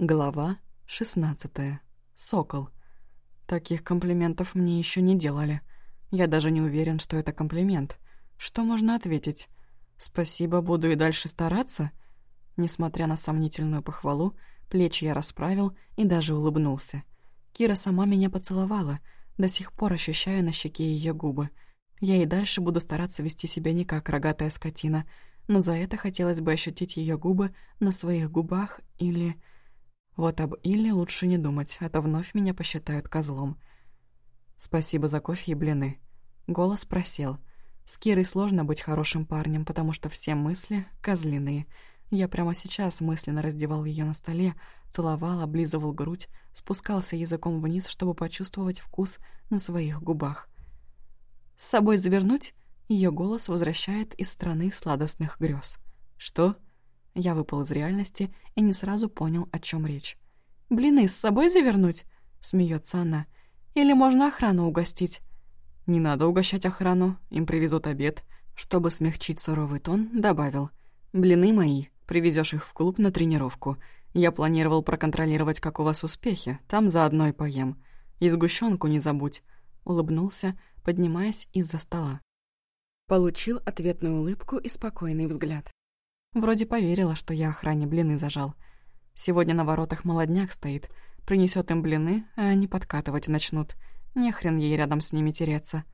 Глава 16. Сокол. Таких комплиментов мне еще не делали. Я даже не уверен, что это комплимент. Что можно ответить? Спасибо, буду и дальше стараться? Несмотря на сомнительную похвалу, плечи я расправил и даже улыбнулся. Кира сама меня поцеловала, до сих пор ощущая на щеке ее губы. Я и дальше буду стараться вести себя не как рогатая скотина, но за это хотелось бы ощутить ее губы на своих губах или... Вот об Илле лучше не думать, а то вновь меня посчитают козлом. Спасибо за кофе и блины. Голос просел. С Кирой сложно быть хорошим парнем, потому что все мысли козлиные. Я прямо сейчас мысленно раздевал ее на столе, целовал, облизывал грудь, спускался языком вниз, чтобы почувствовать вкус на своих губах. «С собой завернуть?» Ее голос возвращает из страны сладостных грез. «Что?» Я выпал из реальности и не сразу понял, о чем речь. «Блины с собой завернуть?» — смеется она. «Или можно охрану угостить?» «Не надо угощать охрану, им привезут обед». Чтобы смягчить суровый тон, добавил. «Блины мои, привезешь их в клуб на тренировку. Я планировал проконтролировать, как у вас успехи, там заодно и поем. И сгущенку не забудь». Улыбнулся, поднимаясь из-за стола. Получил ответную улыбку и спокойный взгляд. Вроде поверила, что я охране блины зажал. Сегодня на воротах молодняк стоит. Принесет им блины, а они подкатывать начнут. Не хрен ей рядом с ними тереться.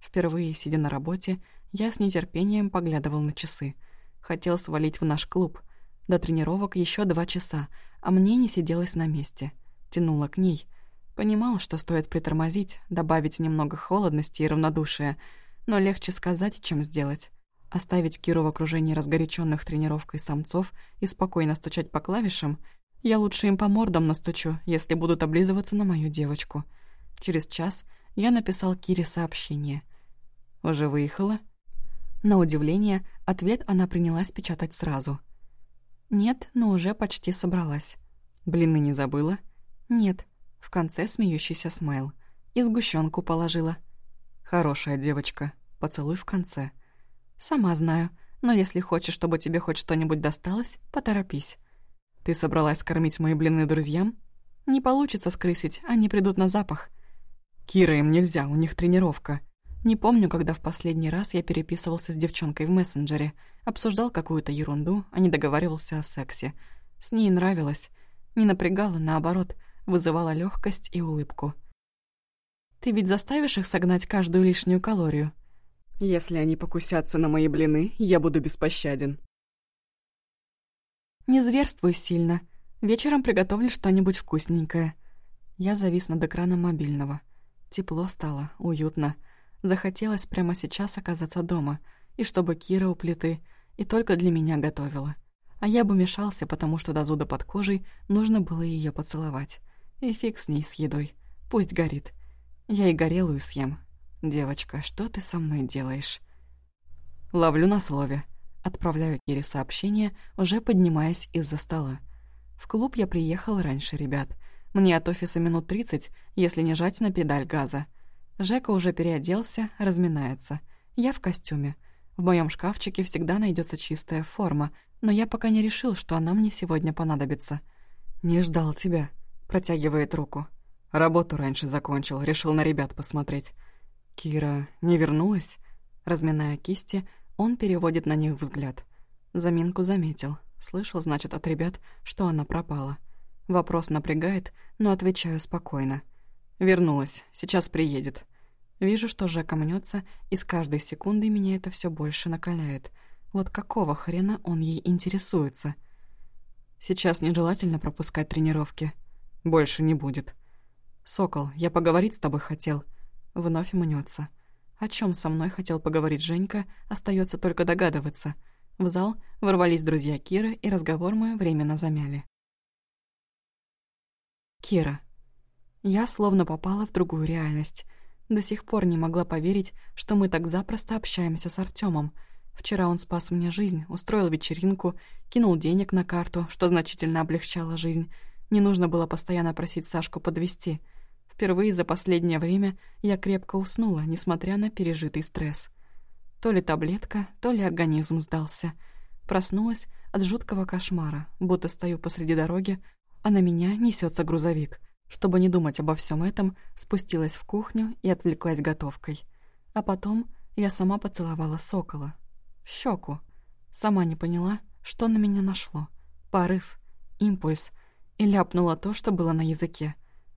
Впервые, сидя на работе, я с нетерпением поглядывал на часы. Хотел свалить в наш клуб. До тренировок еще два часа, а мне не сиделось на месте. Тянула к ней. Понимал, что стоит притормозить, добавить немного холодности и равнодушия, но легче сказать, чем сделать. Оставить Киру в окружении разгоряченных тренировкой самцов и спокойно стучать по клавишам, я лучше им по мордам настучу, если будут облизываться на мою девочку. Через час я написал Кире сообщение. «Уже выехала?» На удивление, ответ она принялась печатать сразу. «Нет, но уже почти собралась». «Блины не забыла?» «Нет». В конце смеющийся смайл. «И сгущенку положила». «Хорошая девочка. Поцелуй в конце». «Сама знаю, но если хочешь, чтобы тебе хоть что-нибудь досталось, поторопись». «Ты собралась кормить мои блины друзьям?» «Не получится скрысить, они придут на запах». «Кира, им нельзя, у них тренировка». Не помню, когда в последний раз я переписывался с девчонкой в мессенджере, обсуждал какую-то ерунду, а не договаривался о сексе. С ней нравилось. Не напрягало, наоборот, вызывала легкость и улыбку. «Ты ведь заставишь их согнать каждую лишнюю калорию?» Если они покусятся на мои блины, я буду беспощаден. Не зверствуй сильно. Вечером приготовлю что-нибудь вкусненькое. Я завис над экраном мобильного. Тепло стало, уютно. Захотелось прямо сейчас оказаться дома, и чтобы Кира у плиты, и только для меня готовила. А я бы мешался, потому что до зуда под кожей нужно было ее поцеловать. И фиг с ней с едой. Пусть горит. Я и горелую съем, «Девочка, что ты со мной делаешь?» Ловлю на слове. Отправляю Кире сообщение, уже поднимаясь из-за стола. В клуб я приехал раньше ребят. Мне от офиса минут тридцать, если не жать на педаль газа. Жека уже переоделся, разминается. Я в костюме. В моем шкафчике всегда найдется чистая форма, но я пока не решил, что она мне сегодня понадобится. «Не ждал тебя», — протягивает руку. «Работу раньше закончил, решил на ребят посмотреть». «Кира не вернулась?» Разминая кисти, он переводит на них взгляд. Заминку заметил. Слышал, значит, от ребят, что она пропала. Вопрос напрягает, но отвечаю спокойно. «Вернулась. Сейчас приедет». Вижу, что Жека мнется, и с каждой секундой меня это все больше накаляет. Вот какого хрена он ей интересуется? Сейчас нежелательно пропускать тренировки. Больше не будет. «Сокол, я поговорить с тобой хотел». Вновь мнется. О чем со мной хотел поговорить Женька, остается только догадываться. В зал ворвались друзья Киры, и разговор мы временно замяли. Кира. Я словно попала в другую реальность. До сих пор не могла поверить, что мы так запросто общаемся с Артемом. Вчера он спас мне жизнь, устроил вечеринку, кинул денег на карту, что значительно облегчало жизнь. Не нужно было постоянно просить Сашку подвести. Впервые за последнее время я крепко уснула, несмотря на пережитый стресс. То ли таблетка, то ли организм сдался. Проснулась от жуткого кошмара, будто стою посреди дороги, а на меня несется грузовик. Чтобы не думать обо всем этом, спустилась в кухню и отвлеклась готовкой. А потом я сама поцеловала сокола. В щеку. Сама не поняла, что на меня нашло. Порыв, импульс. И ляпнула то, что было на языке.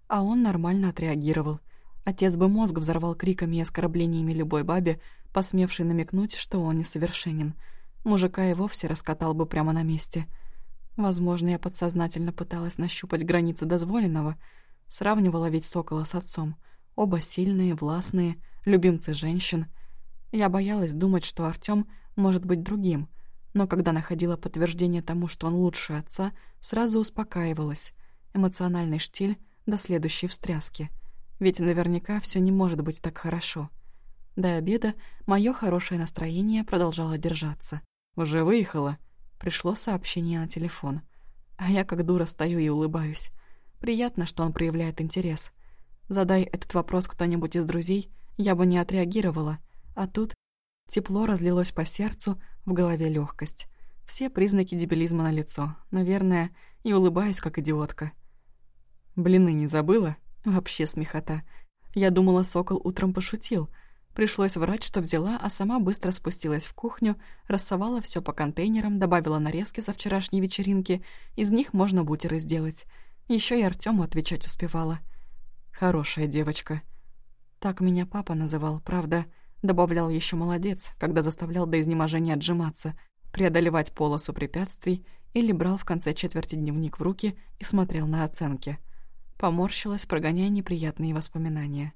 А он нормально отреагировал. Отец бы мозг взорвал криками и оскорблениями любой бабе, посмевшей намекнуть, что он несовершенен. Мужика и вовсе раскатал бы прямо на месте. Возможно, я подсознательно пыталась нащупать границы дозволенного. Сравнивала ведь Сокола с отцом. Оба сильные, властные, любимцы женщин. Я боялась думать, что Артём может быть другим, но когда находила подтверждение тому, что он лучше отца, сразу успокаивалась. Эмоциональный штиль до следующей встряски. Ведь наверняка все не может быть так хорошо. До обеда мое хорошее настроение продолжало держаться. «Уже выехала?» Пришло сообщение на телефон. А я как дура стою и улыбаюсь. Приятно, что он проявляет интерес. Задай этот вопрос кто-нибудь из друзей, я бы не отреагировала. А тут тепло разлилось по сердцу, в голове легкость. Все признаки дебилизма на лицо, наверное, и улыбаюсь, как идиотка. Блины не забыла? Вообще смехота. Я думала, Сокол утром пошутил — Пришлось врать, что взяла, а сама быстро спустилась в кухню, рассовала все по контейнерам, добавила нарезки со вчерашней вечеринки, из них можно бутеры сделать. Еще и Артему отвечать успевала. Хорошая девочка. Так меня папа называл, правда, добавлял еще молодец, когда заставлял до изнеможения отжиматься, преодолевать полосу препятствий или брал в конце четверти дневник в руки и смотрел на оценки. Поморщилась, прогоняя неприятные воспоминания.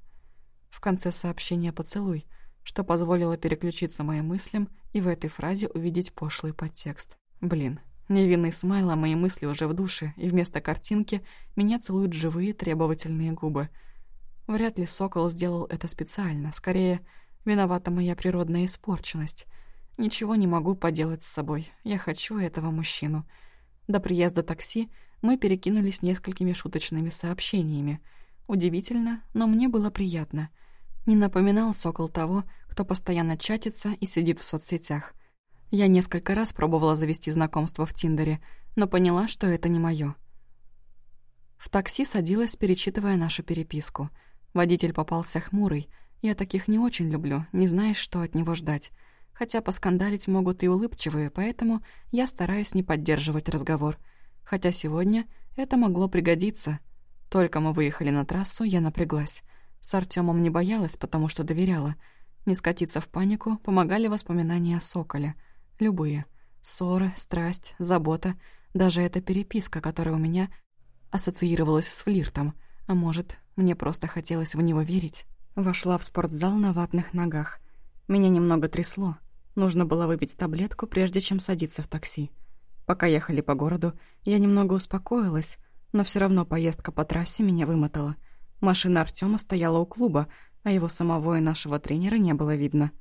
В конце сообщения «поцелуй», что позволило переключиться моим мыслям и в этой фразе увидеть пошлый подтекст. Блин, невинный смайл, а мои мысли уже в душе, и вместо картинки меня целуют живые требовательные губы. Вряд ли Сокол сделал это специально, скорее, виновата моя природная испорченность. Ничего не могу поделать с собой, я хочу этого мужчину. До приезда такси мы перекинулись несколькими шуточными сообщениями. Удивительно, но мне было приятно — не напоминал сокол того, кто постоянно чатится и сидит в соцсетях. Я несколько раз пробовала завести знакомство в Тиндере, но поняла, что это не моё. В такси садилась, перечитывая нашу переписку. Водитель попался хмурый. Я таких не очень люблю, не знаешь, что от него ждать. Хотя поскандалить могут и улыбчивые, поэтому я стараюсь не поддерживать разговор. Хотя сегодня это могло пригодиться. Только мы выехали на трассу, я напряглась. С Артемом не боялась, потому что доверяла. Не скатиться в панику помогали воспоминания о Соколе. Любые. Ссоры, страсть, забота. Даже эта переписка, которая у меня ассоциировалась с флиртом. А может, мне просто хотелось в него верить. Вошла в спортзал на ватных ногах. Меня немного трясло. Нужно было выпить таблетку, прежде чем садиться в такси. Пока ехали по городу, я немного успокоилась, но все равно поездка по трассе меня вымотала — Машина Артема стояла у клуба, а его самого и нашего тренера не было видно.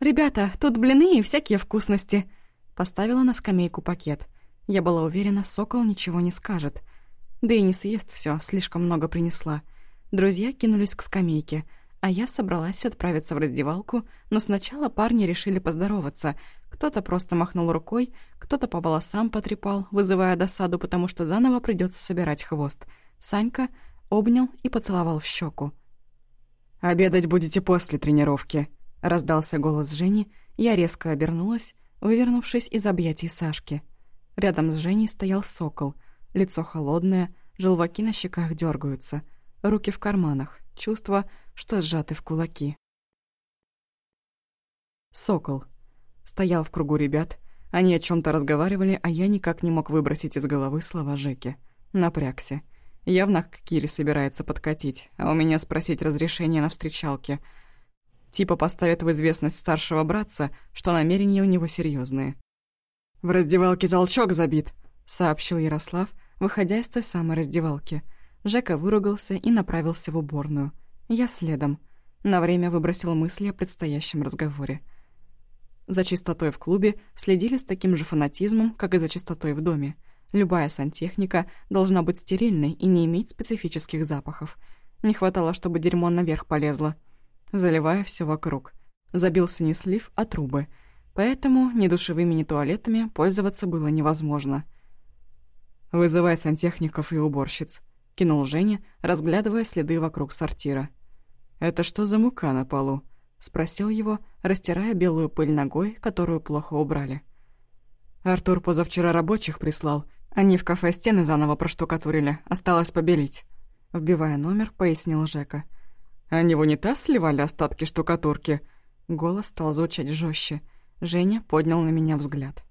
«Ребята, тут блины и всякие вкусности!» Поставила на скамейку пакет. Я была уверена, Сокол ничего не скажет. Да и не съест все, слишком много принесла. Друзья кинулись к скамейке, а я собралась отправиться в раздевалку, но сначала парни решили поздороваться. Кто-то просто махнул рукой, кто-то по волосам потрепал, вызывая досаду, потому что заново придется собирать хвост. Санька обнял и поцеловал в щеку. «Обедать будете после тренировки», — раздался голос Жени. Я резко обернулась, вывернувшись из объятий Сашки. Рядом с Женей стоял сокол, лицо холодное, желваки на щеках дергаются, руки в карманах, чувство, что сжаты в кулаки. Сокол. Стоял в кругу ребят, они о чем то разговаривали, а я никак не мог выбросить из головы слова Жеки. Напрягся. Явно к Кире собирается подкатить, а у меня спросить разрешение на встречалке. Типа поставят в известность старшего братца, что намерения у него серьезные. «В раздевалке толчок забит», — сообщил Ярослав, выходя из той самой раздевалки. Жека выругался и направился в уборную. Я следом. На время выбросил мысли о предстоящем разговоре. За чистотой в клубе следили с таким же фанатизмом, как и за чистотой в доме — Любая сантехника должна быть стерильной и не иметь специфических запахов. Не хватало, чтобы дерьмо наверх полезло. Заливая все вокруг. Забился не слив, а трубы. Поэтому ни душевыми, ни туалетами пользоваться было невозможно. «Вызывай сантехников и уборщиц», — кинул Женя, разглядывая следы вокруг сортира. «Это что за мука на полу?» — спросил его, растирая белую пыль ногой, которую плохо убрали. Артур позавчера рабочих прислал. Они в кафе стены заново проштукатурили, осталось побелить. Вбивая номер, пояснил Жека. Они в унитаз сливали остатки штукатурки. Голос стал звучать жестче. Женя поднял на меня взгляд.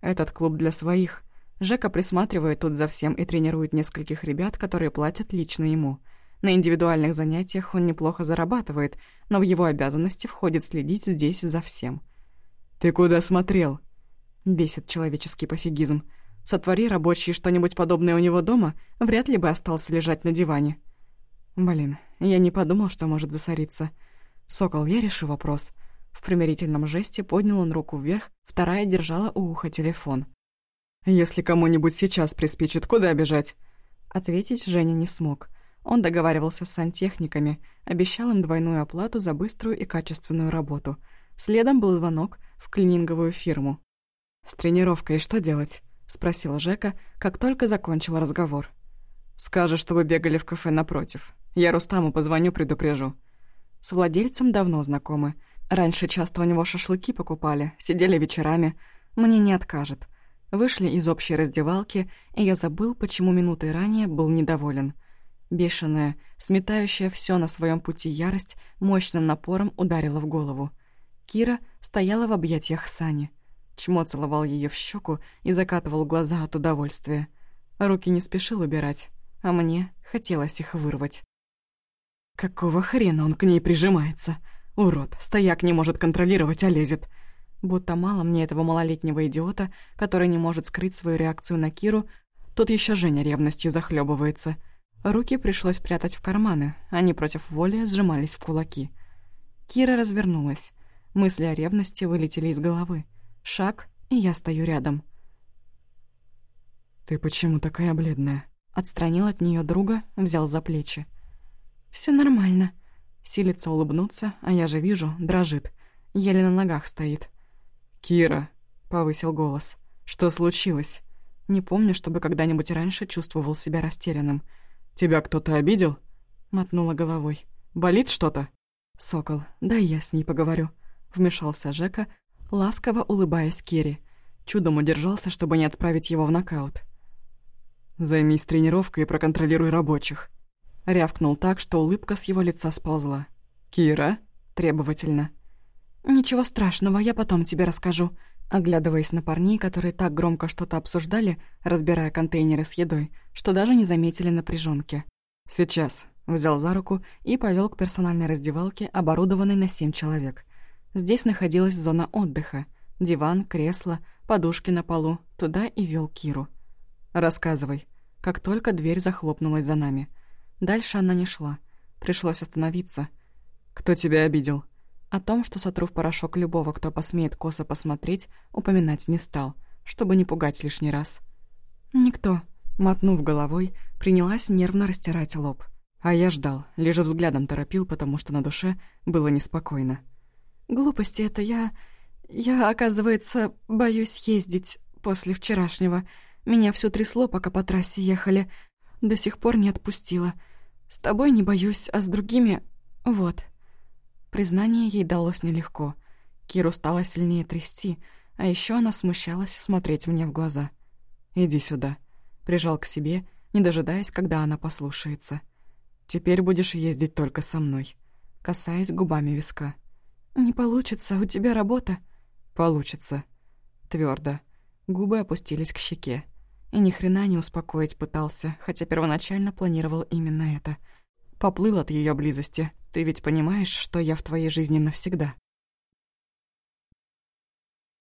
Этот клуб для своих. Жека присматривает тут за всем и тренирует нескольких ребят, которые платят лично ему. На индивидуальных занятиях он неплохо зарабатывает, но в его обязанности входит следить здесь за всем. «Ты куда смотрел?» Бесит человеческий пофигизм. Сотвори рабочий что-нибудь подобное у него дома, вряд ли бы остался лежать на диване. Блин, я не подумал, что может засориться. Сокол, я решу вопрос. В примирительном жесте поднял он руку вверх, вторая держала у уха телефон. «Если кому-нибудь сейчас приспичит, куда бежать?» Ответить Женя не смог. Он договаривался с сантехниками, обещал им двойную оплату за быструю и качественную работу. Следом был звонок в клининговую фирму. «С тренировкой что делать?» — спросила Жека, как только закончил разговор. «Скажешь, чтобы бегали в кафе напротив. Я Рустаму позвоню, предупрежу». С владельцем давно знакомы. Раньше часто у него шашлыки покупали, сидели вечерами. Мне не откажет. Вышли из общей раздевалки, и я забыл, почему минутой ранее был недоволен. Бешеная, сметающая все на своем пути ярость мощным напором ударила в голову. Кира стояла в объятиях Сани. Чмо целовал ее в щеку и закатывал глаза от удовольствия. Руки не спешил убирать, а мне хотелось их вырвать. Какого хрена он к ней прижимается? Урод, стояк не может контролировать, а лезет. Будто мало мне этого малолетнего идиота, который не может скрыть свою реакцию на Киру, тут еще Женя ревностью захлебывается. Руки пришлось прятать в карманы, они против воли сжимались в кулаки. Кира развернулась. Мысли о ревности вылетели из головы. Шаг, и я стою рядом. «Ты почему такая бледная?» Отстранил от нее друга, взял за плечи. Все нормально». Силится улыбнуться, а я же вижу, дрожит. Еле на ногах стоит. «Кира», — повысил голос, — «что случилось?» Не помню, чтобы когда-нибудь раньше чувствовал себя растерянным. «Тебя кто-то обидел?» — мотнула головой. «Болит что-то?» «Сокол, дай я с ней поговорю», — вмешался Жека, ласково улыбаясь Керри. Чудом удержался, чтобы не отправить его в нокаут. «Займись тренировкой и проконтролируй рабочих», — рявкнул так, что улыбка с его лица сползла. «Кира?» — требовательно. «Ничего страшного, я потом тебе расскажу», оглядываясь на парней, которые так громко что-то обсуждали, разбирая контейнеры с едой, что даже не заметили напряженки. «Сейчас», — взял за руку и повел к персональной раздевалке, оборудованной на семь человек. Здесь находилась зона отдыха. Диван, кресло, подушки на полу. Туда и вел Киру. «Рассказывай». Как только дверь захлопнулась за нами. Дальше она не шла. Пришлось остановиться. «Кто тебя обидел?» О том, что сотру в порошок любого, кто посмеет косо посмотреть, упоминать не стал, чтобы не пугать лишний раз. «Никто», — мотнув головой, принялась нервно растирать лоб. А я ждал, лишь взглядом торопил, потому что на душе было неспокойно. Глупости это я... Я, оказывается, боюсь ездить после вчерашнего. Меня все трясло, пока по трассе ехали. До сих пор не отпустила. С тобой не боюсь, а с другими... Вот. Признание ей далось нелегко. Киру стало сильнее трясти, а еще она смущалась смотреть мне в глаза. «Иди сюда». Прижал к себе, не дожидаясь, когда она послушается. «Теперь будешь ездить только со мной», касаясь губами виска. «Не получится, у тебя работа». «Получится». Твердо. Губы опустились к щеке. И ни хрена не успокоить пытался, хотя первоначально планировал именно это. Поплыл от ее близости. Ты ведь понимаешь, что я в твоей жизни навсегда.